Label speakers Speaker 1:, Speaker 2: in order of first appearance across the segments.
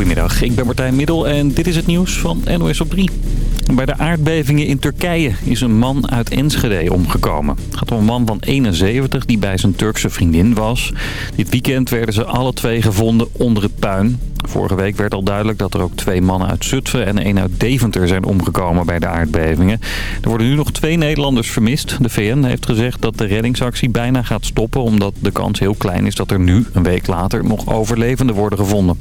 Speaker 1: Goedemiddag, ik ben Martijn Middel en dit is het nieuws van NOS op 3. Bij de aardbevingen in Turkije is een man uit Enschede omgekomen. Het gaat om een man van 71 die bij zijn Turkse vriendin was. Dit weekend werden ze alle twee gevonden onder het puin. Vorige week werd al duidelijk dat er ook twee mannen uit Zutphen en één uit Deventer zijn omgekomen bij de aardbevingen. Er worden nu nog twee Nederlanders vermist. De VN heeft gezegd dat de reddingsactie bijna gaat stoppen omdat de kans heel klein is dat er nu, een week later, nog overlevenden worden gevonden.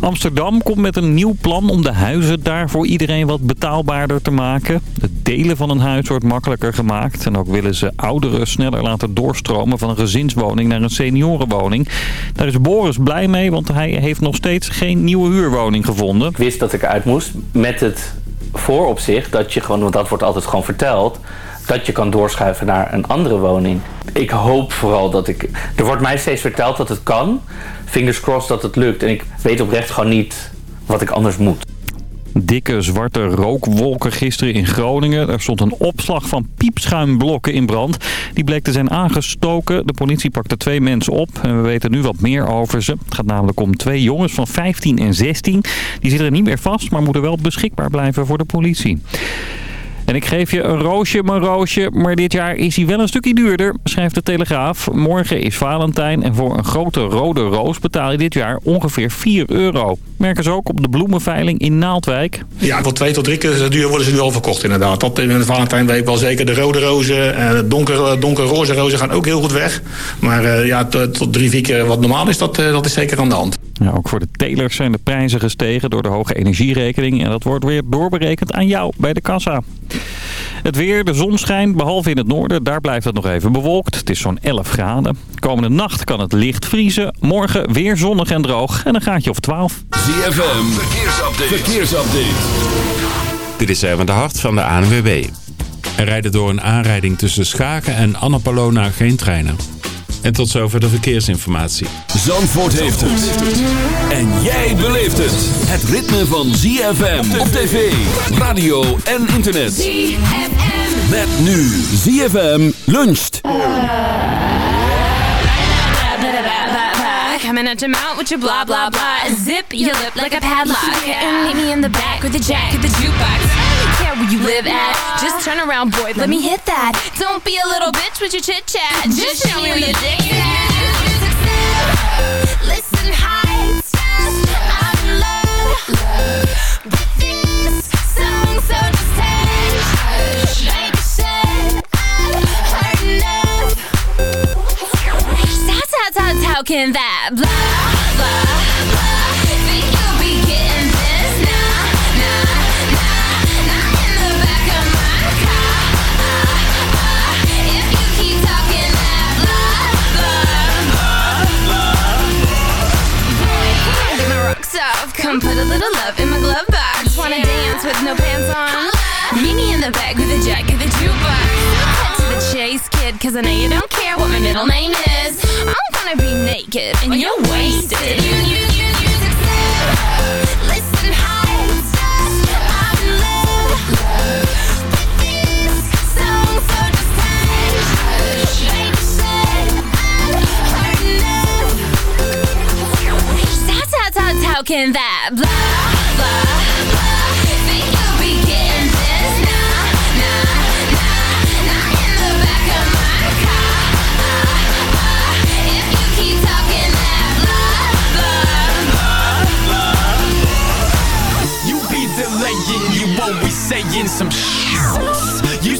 Speaker 1: Amsterdam komt met een nieuw plan om de huizen daar voor iedereen wat betaalbaarder te maken. Het delen van een huis wordt makkelijker gemaakt. En ook willen ze ouderen sneller laten doorstromen van een gezinswoning naar een seniorenwoning. Daar is Boris blij mee, want hij heeft nog steeds geen nieuwe huurwoning gevonden.
Speaker 2: Ik wist dat ik uit moest met het vooropzicht dat je gewoon, want dat wordt altijd gewoon verteld, dat je kan doorschuiven naar een andere woning. Ik hoop vooral dat ik... Er wordt mij steeds verteld dat het kan. Fingers crossed dat het lukt. En ik weet oprecht gewoon niet wat ik anders moet.
Speaker 1: Dikke zwarte rookwolken gisteren in Groningen. Er stond een opslag van piepschuimblokken in brand. Die bleek te zijn aangestoken. De politie pakte twee mensen op en we weten nu wat meer over ze. Het gaat namelijk om twee jongens van 15 en 16. Die zitten er niet meer vast, maar moeten wel beschikbaar blijven voor de politie. En ik geef je een roosje, mijn roosje, maar dit jaar is hij wel een stukje duurder, schrijft de Telegraaf. Morgen is Valentijn en voor een grote rode roos betaal je dit jaar ongeveer 4 euro. Merken ze ook op de bloemenveiling in Naaldwijk.
Speaker 3: Ja, voor twee tot drie keer duur worden ze nu al verkocht inderdaad. Dat in de Valentijnweek wel zeker. De rode rozen en de donker, donkerroze rozen gaan ook heel goed weg. Maar ja, tot drie, vier keer wat normaal is, dat, dat is zeker aan de hand.
Speaker 1: Ja, ook voor de telers zijn de prijzen gestegen door de hoge energierekening. En dat wordt weer doorberekend aan jou bij de kassa. Het weer, de zon schijnt, behalve in het noorden. Daar blijft het nog even bewolkt. Het is zo'n 11 graden. Komende nacht kan het licht vriezen. Morgen weer zonnig en droog. En een gaatje of 12.
Speaker 4: ZFM, verkeersupdate. verkeersupdate. Dit is even de hart van de ANWB. Er rijden door een aanrijding tussen Schaken en Annapolona geen treinen. En tot zover de verkeersinformatie. Zandvoort heeft het. En jij beleeft het. Het ritme van ZFM op tv, radio en internet. ZFM. Met nu ZFM luncht.
Speaker 5: Coming at your mouth with your blah blah blah Zip your lip like a padlock And meet me in the back with the jack of the jukebox don't care where you live at. Just turn around boy, let me hit that. Don't be a little bitch with your chit chat. Just show me where your dick is Listen high, I'm in love with this song So just hush Baby I've heard enough. How, how, how, how can that blah, blah, blah Come put a little love in my glove box Wanna dance with no pants on Meet me in the back with a jack of the jukebox Cut to the chase, kid Cause I know you don't care what my middle name is I'm gonna be naked and you're wasted You, you, you, you Listen Can that blah, blah, blah Think you'll be getting in the back of my car If you keep talking that blah, blah, blah
Speaker 6: You be delaying, you saying some shit.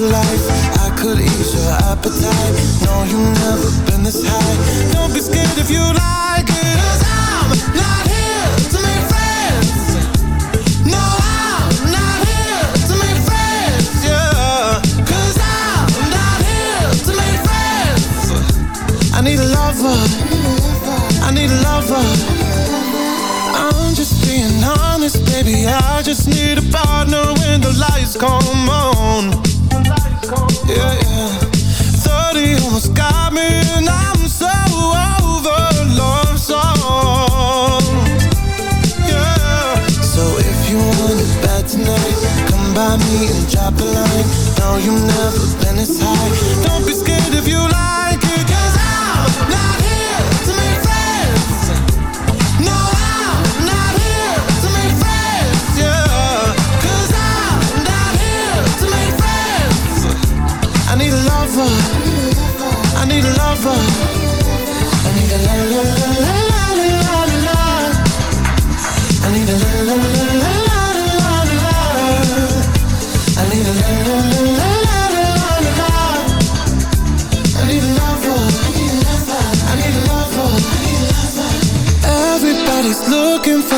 Speaker 7: With life. I could ease your appetite. No, you've never been this high. Don't be scared if you like it. Cause I'm not here to make friends. No, I'm not here to make friends. Yeah. Cause I'm not here to make friends. I need a lover. I need a lover. I'm just being honest, baby. I just need a partner when the lights come on. Me and drop a line. No, you've never been this high. Don't be scared if you like I'm not here to make friends. No, I'm not here to make friends, I'm not here to make friends. I need a lover. I need a lover.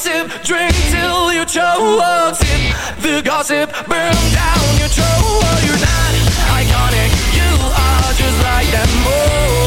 Speaker 6: gossip, drink till you choke. Sip the gossip, burn down your choke. You're not iconic, you are just like them all.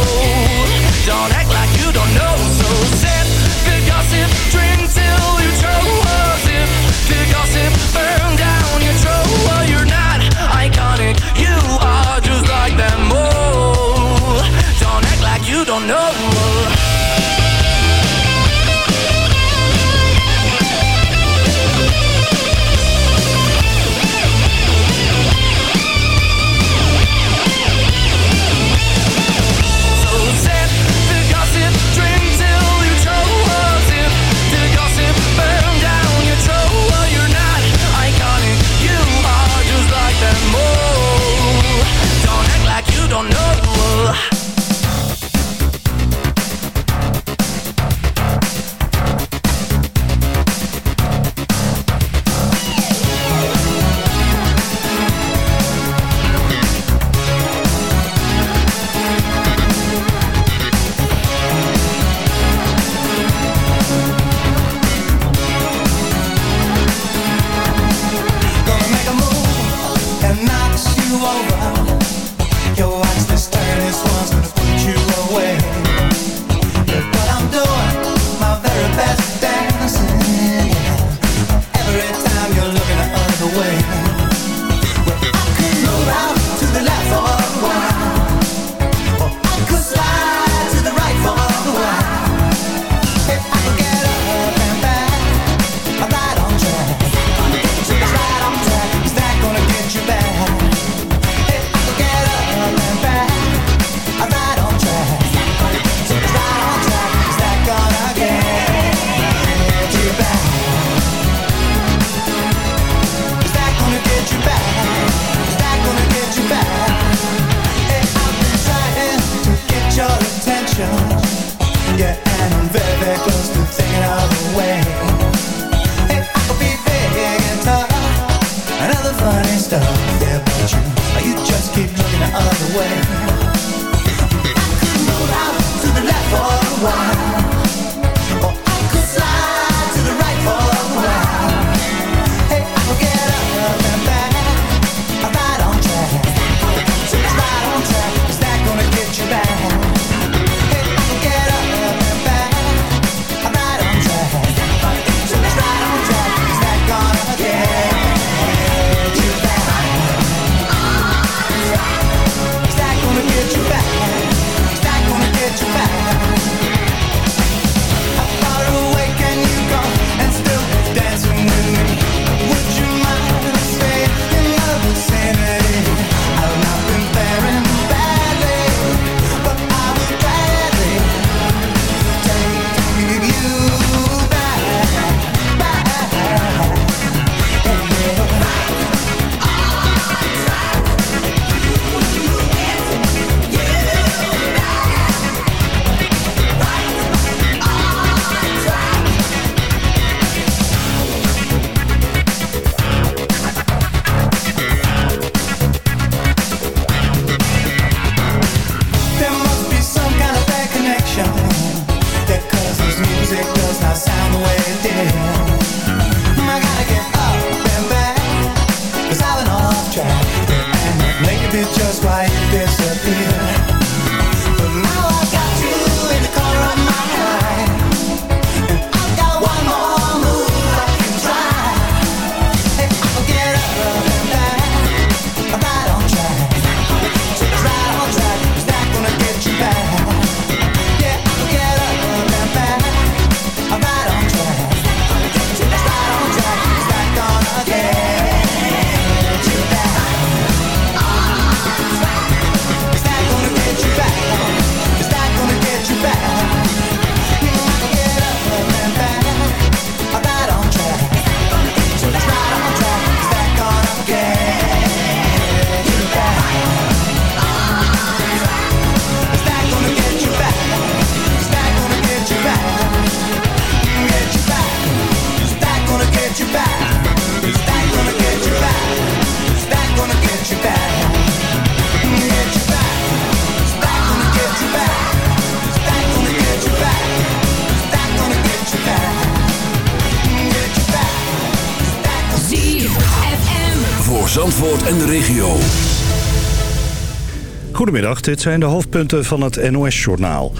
Speaker 8: Dit zijn de hoofdpunten van het NOS-journaal.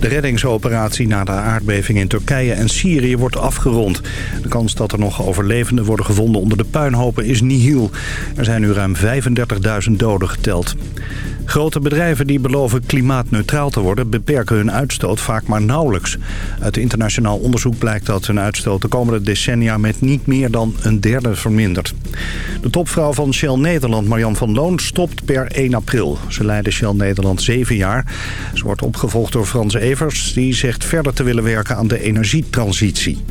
Speaker 8: De reddingsoperatie na de aardbeving in Turkije en Syrië wordt afgerond. De kans dat er nog overlevenden worden gevonden onder de puinhopen is nihil. Er zijn nu ruim 35.000 doden geteld. Grote bedrijven die beloven klimaatneutraal te worden... beperken hun uitstoot vaak maar nauwelijks. Uit internationaal onderzoek blijkt dat hun uitstoot de komende decennia... met niet meer dan een derde vermindert. De topvrouw van Shell Nederland, Marian van Loon, stopt per 1 april. Ze leidde Shell Nederland zeven jaar. Ze wordt opgevolgd door Frans Evers. Die zegt verder te willen werken aan de energietransitie.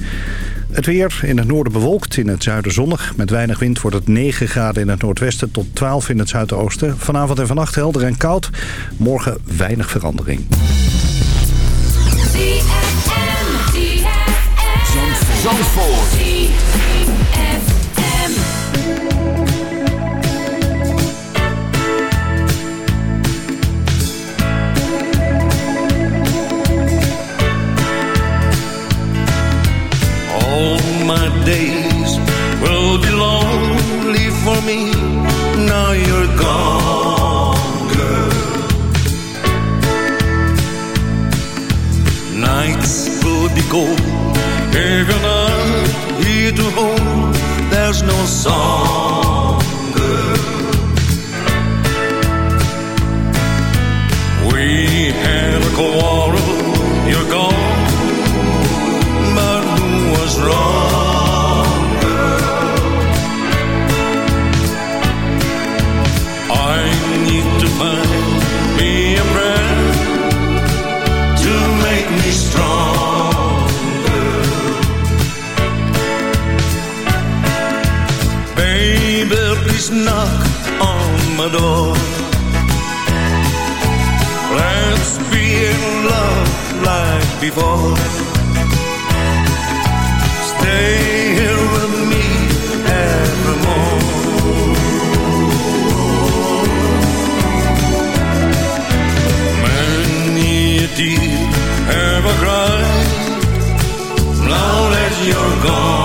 Speaker 8: Het weer in het noorden bewolkt, in het zuiden zonnig. Met weinig wind wordt het 9 graden in het noordwesten tot 12 in het zuidoosten. Vanavond en vannacht helder en koud. Morgen weinig verandering.
Speaker 9: Zandvoort.
Speaker 10: All my days will be lonely for me. Now you're gone, girl. Nights will be cold. Even out here to home There's no song. just be in love like before. Stay here with me evermore. Many a tear ever cry, now that you're gone.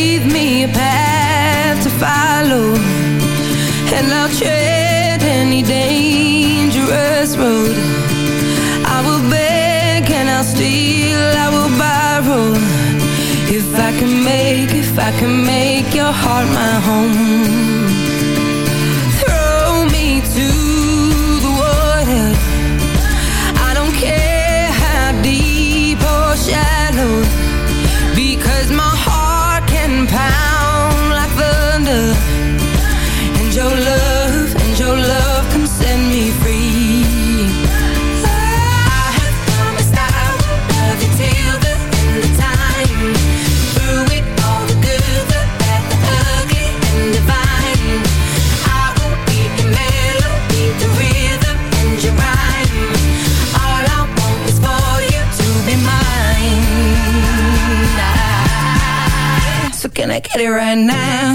Speaker 10: leave me
Speaker 5: a path to follow. And I'll tread any dangerous road. I will beg and I'll steal, I will borrow. If I can make, if I can make your heart my home. right now.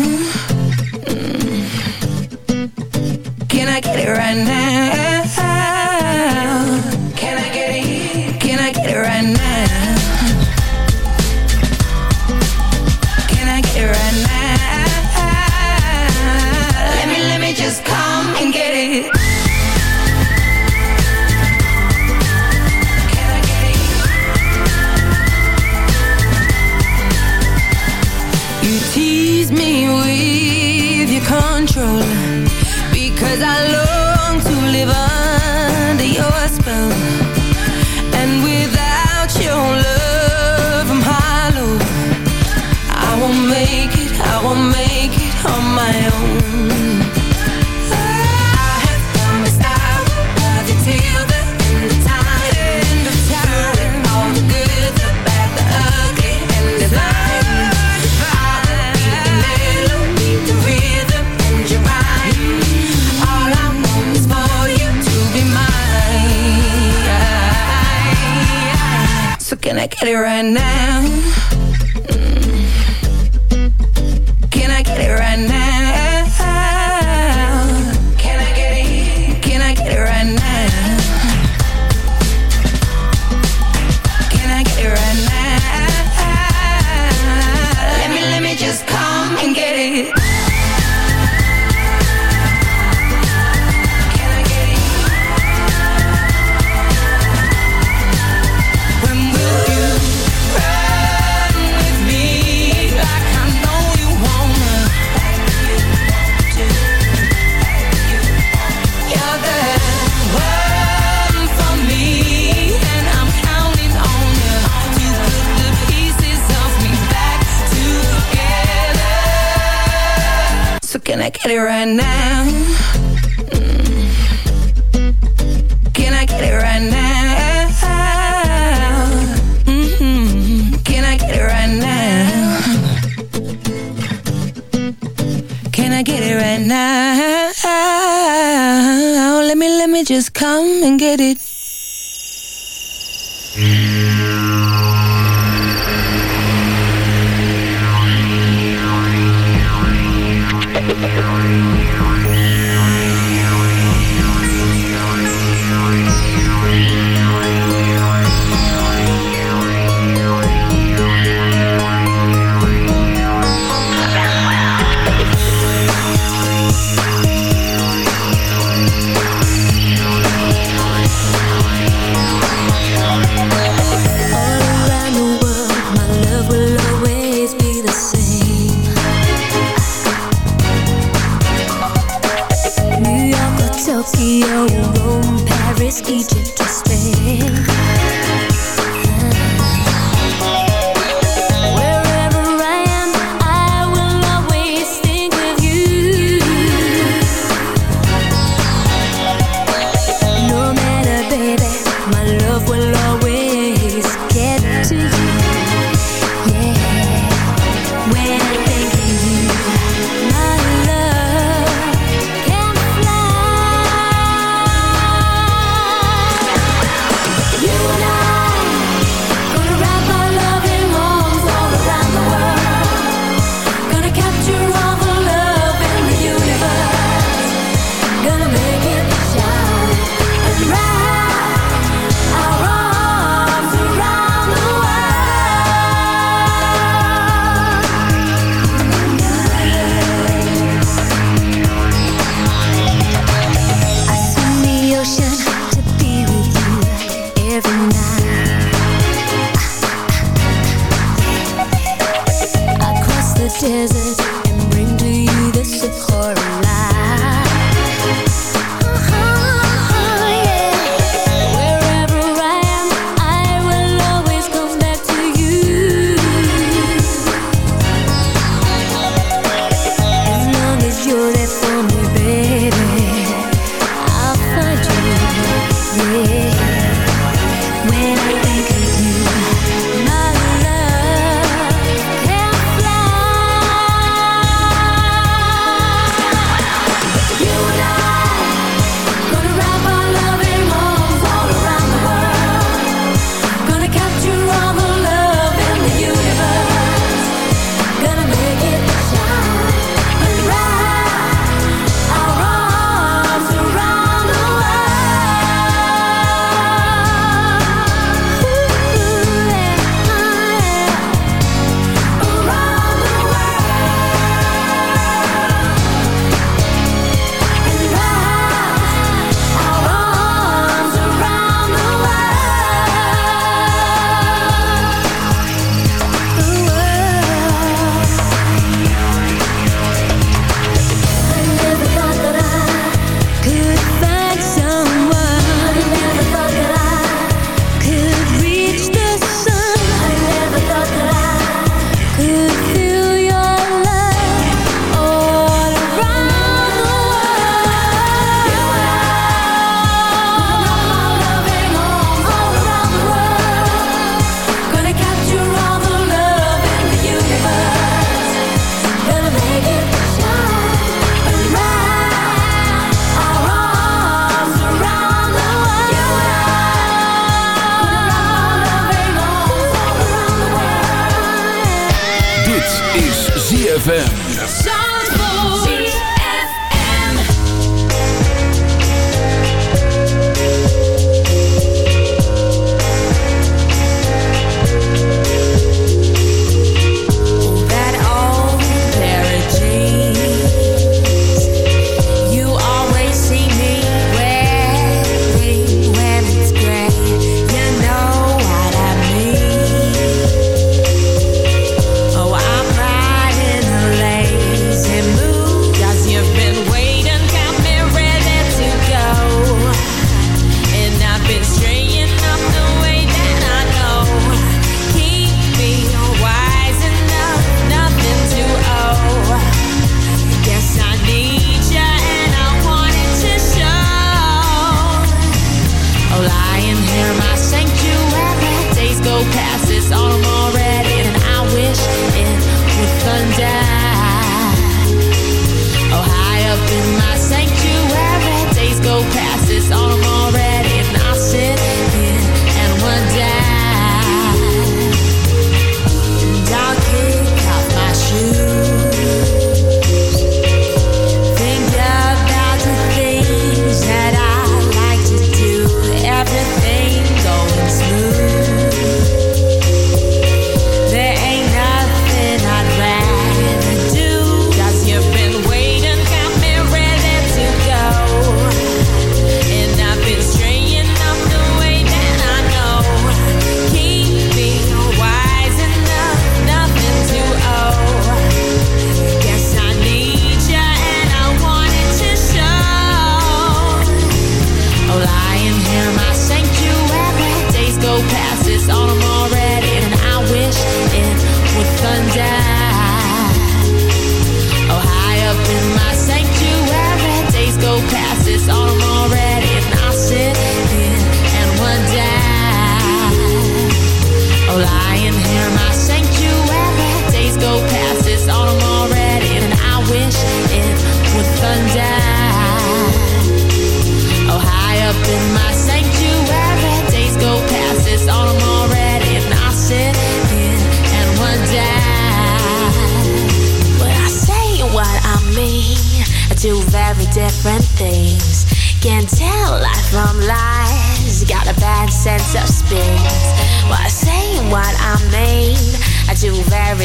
Speaker 5: clear and now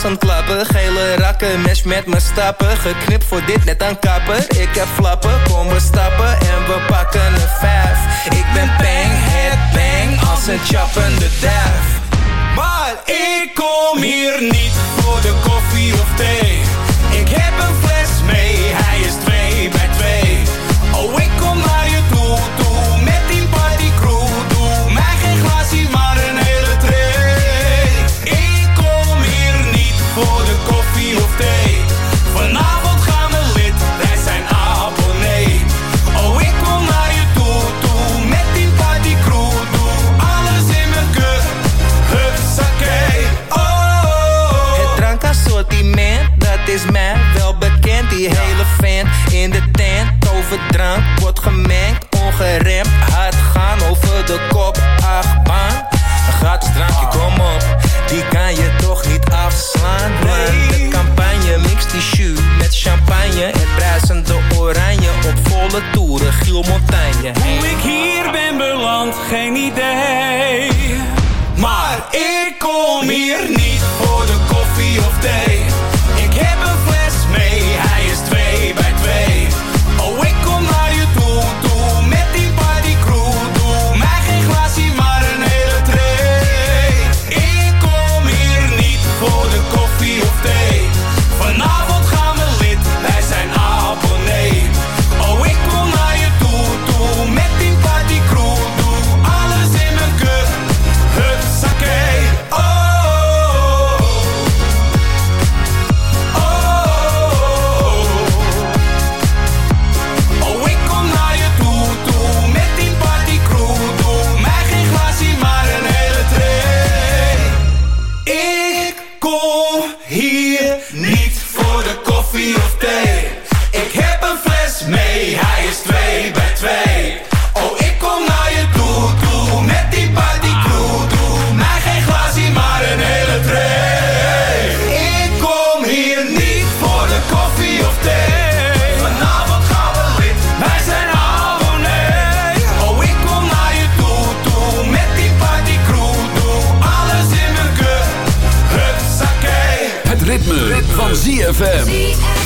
Speaker 11: klappen. Gele rakken, mes met mijn stappen. Geknipt voor dit, net aan kappen. Ik heb flappen, kom we stappen en we pakken een vijf. Ik ben bang, head bang, als een chappende derf. Maar ik kom hier niet voor de koffie of thee. Ik heb een fles
Speaker 9: ZFM.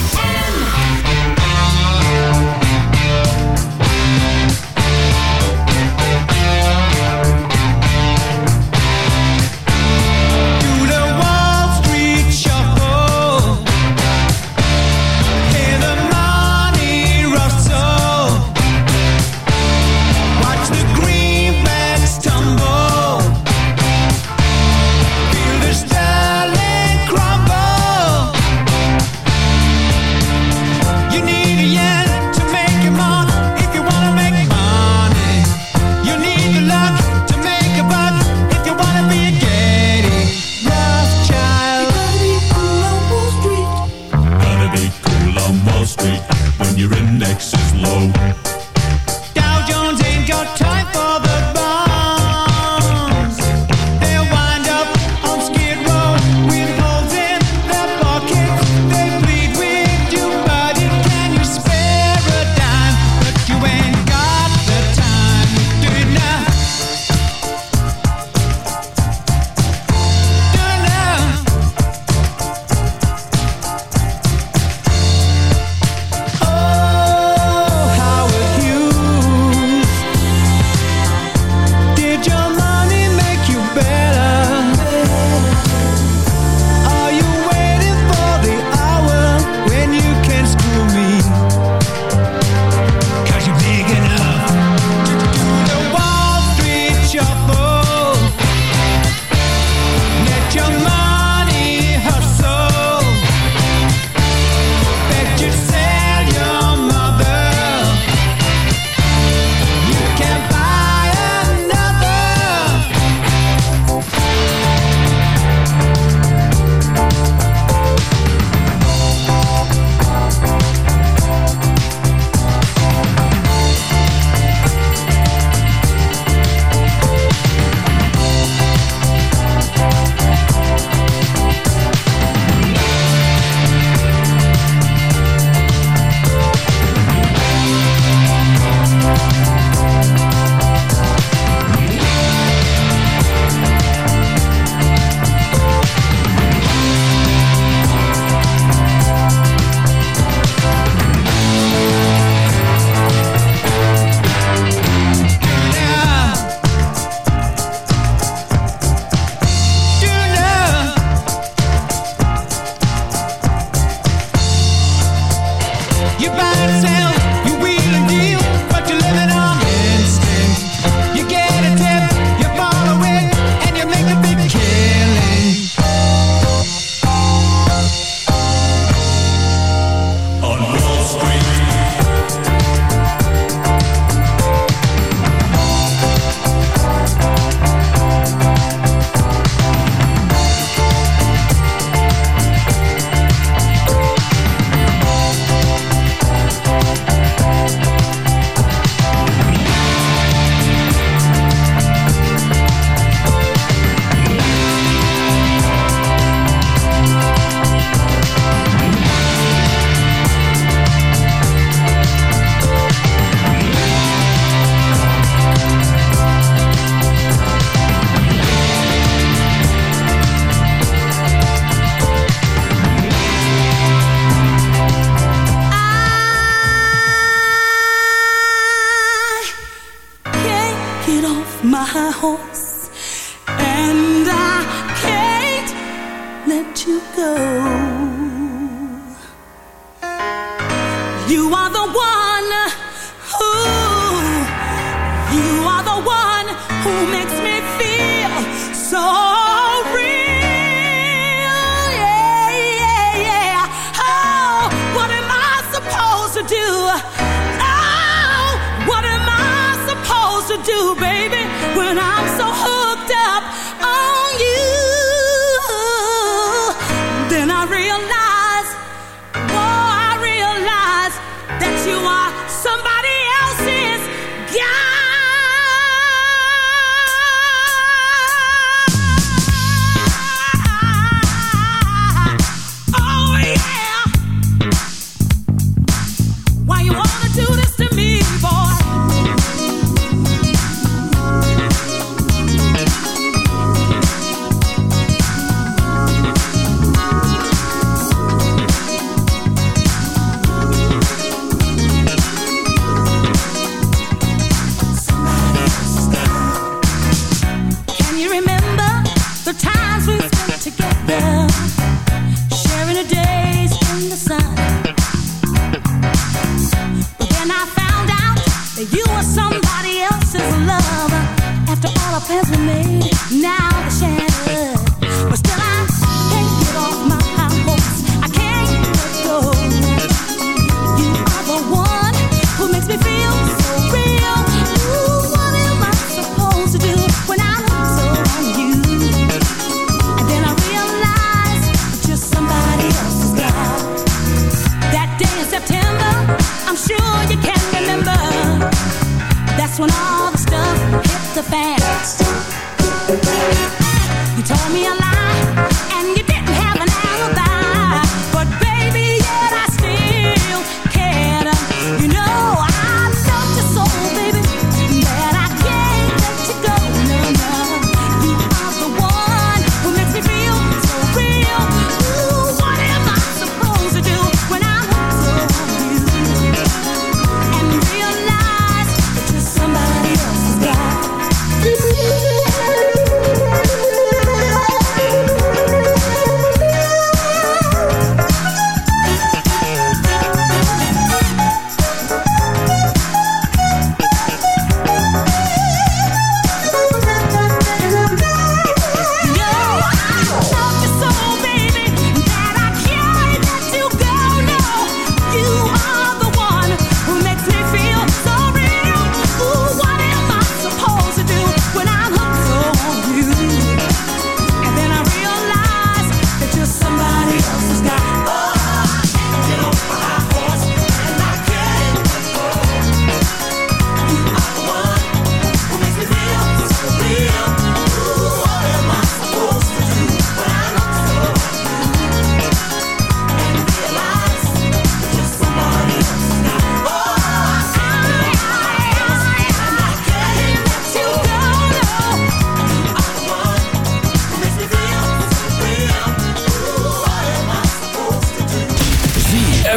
Speaker 12: Now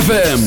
Speaker 5: ZFM.